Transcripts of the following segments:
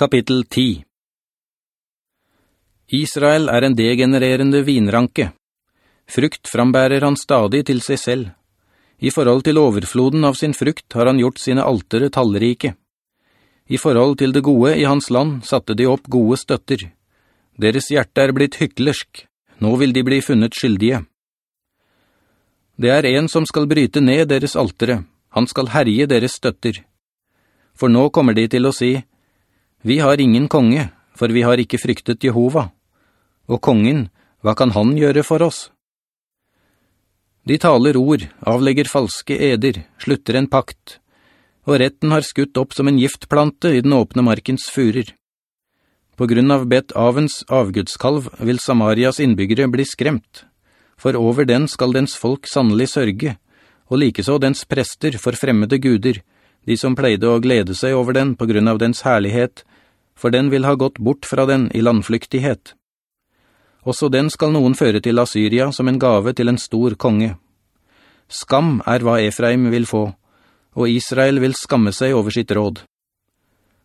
Kapittel 10 Israel er en degenererende vinranke. Frukt frambærer han stadig til seg selv. I forhold til overfloden av sin frukt har han gjort sine altere tallrike. I forhold til det gode i hans land satte de opp gode støtter. Deres hjerte er blitt hyklersk. Nå vil de bli funnet skyldige. Det er en som skal bryte ned deres altere. Han skal herje deres støtter. For nå kommer de til å si, vi har ingen konge, for vi har ikke fryktet Jehova. Og kongen, hva kan han gjøre for oss? De taler ord, avlegger falske eder, slutter en pakt, og retten har skutt opp som en giftplante i den åpne markens furer. På grunn av Bet Avens avgudskalv vil Samarias innbyggere bli skremt, for over den skal dens folk sannelig sørge, og likeså dens prester for fremmede guder, de som pleide å glede seg over den på grunn av dens herlighet, for den vil ha gått bort fra den i landflyktighet. Også den skal noen føre til Assyria som en gave til en stor konge. Skam er hva Efraim vil få, og Israel vil skamme seg over sitt råd.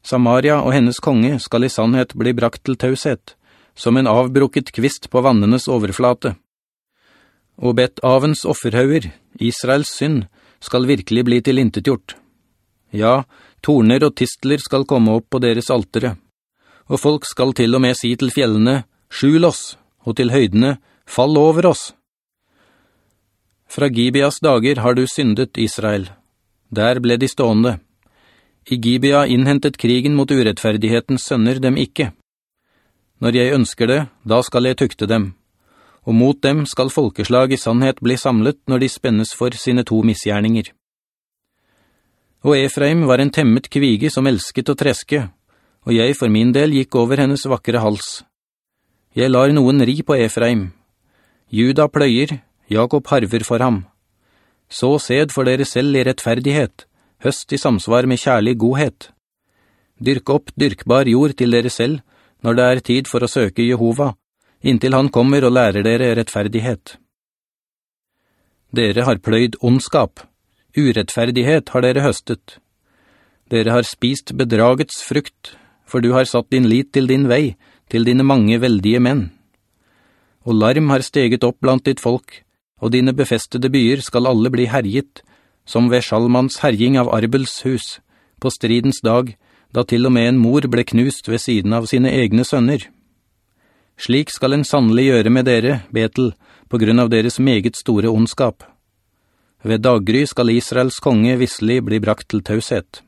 Samaria og hennes konge skal i sannhet bli brakt til taushet, som en avbrukket kvist på vannenes overflate. Og bet avens offerhauer, Israels synd, skal virkelig bli tilintetgjort. Ja, torner og tistler skal komme opp på deres altere og folk skal til og med si til fjellene, «Skjul oss», og til høydene, «Fall over oss». Fra Gibeas dager har du syndet, Israel. Der ble de stående. I Gibea innhentet krigen mot urettferdighetens sønner dem ikke. Når jeg ønsker det, da skal jeg tukte dem. Og mot dem skal folkeslag i sannhet bli samlet når de spennes for sine to misgjerninger. Og Efraim var en temmet kvige som elsket å treske, og jeg for min del gikk over hennes vakre hals. Jeg lar noen ri på Efraim. Juda pløyer, Jakob harver for ham. Så sed for dere selv i rettferdighet, høst i samsvar med kjærlig godhet. Dyrk opp dyrkbar jord til dere selv, når det er tid for å søke Jehova, inntil han kommer og lærer dere rettferdighet. Dere har pløyd ondskap, urettferdighet har dere høstet. Dere har spist bedragets frukt, for du har satt din lit til din vei, til dine mange veldige menn. Og larm har steget opp blant ditt folk, og dine befestede byer skal alle bli herjet, som ved Shalmans herjing av Arbels hus, på stridens dag, da til og med en mor ble knust ved siden av sine egne sønner. Slik skal en sannelig gjøre med dere, Betel, på grunn av deres meget store ondskap. Ved daggry skal Israels konge visselig bli brakt til taushet.